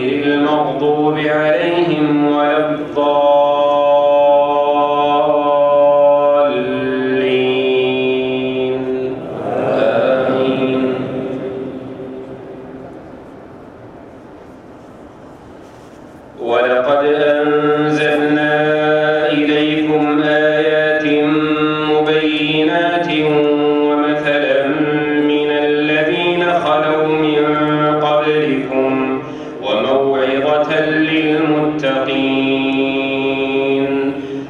غير المغضوب عليهم ولا الضالين. آمين. ولقد أنزلنا إليكم آيات مبينات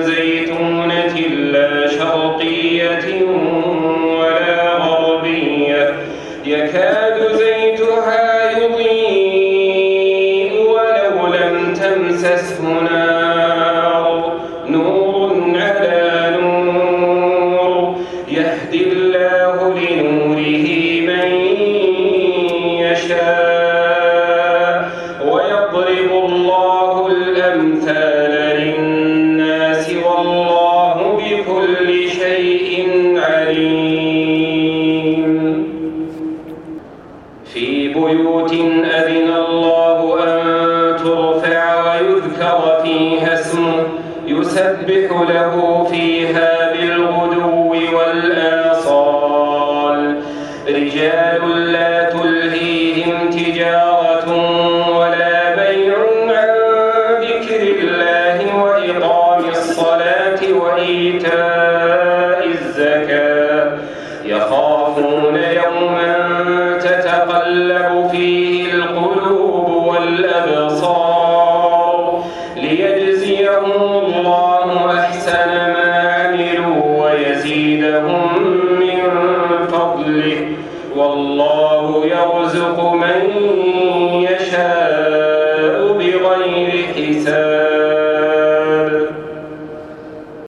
زيتونة لا شرقية ولا غربية. يكاد زيتها يضيء ولو لم تمسسه نار. نور على نور يهدي الله من يشاء. ويضرب الله الأمثال عليم في بيوت أذن الله أن ترفع ويذكر فيها اسمه يسبح له فيها بالغدو والآصال. رجال لا تلهيهم تجارة يخافون يوما تتقلب فيه القلوب والأبصار ليجزيهم الله أحسن ما عملوا ويزيدهم من فضله. والله يرزق من